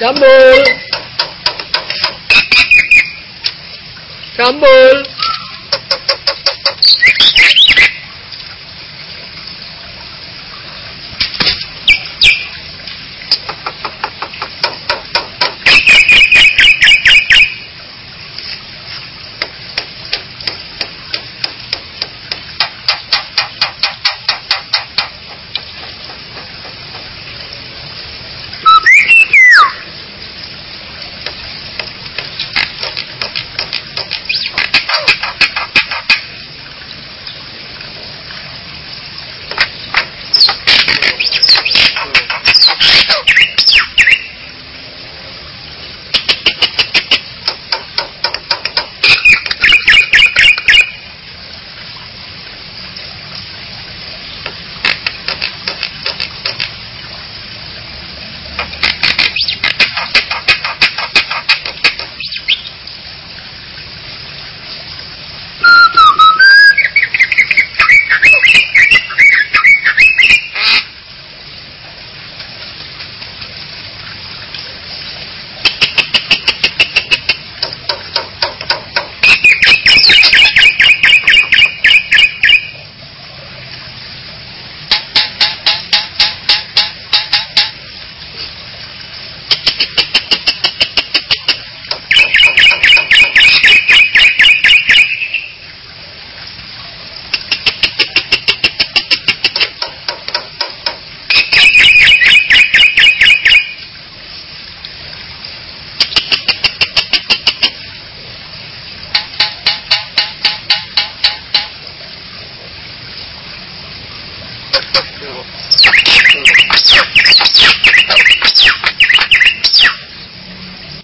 Jambul. Jambul.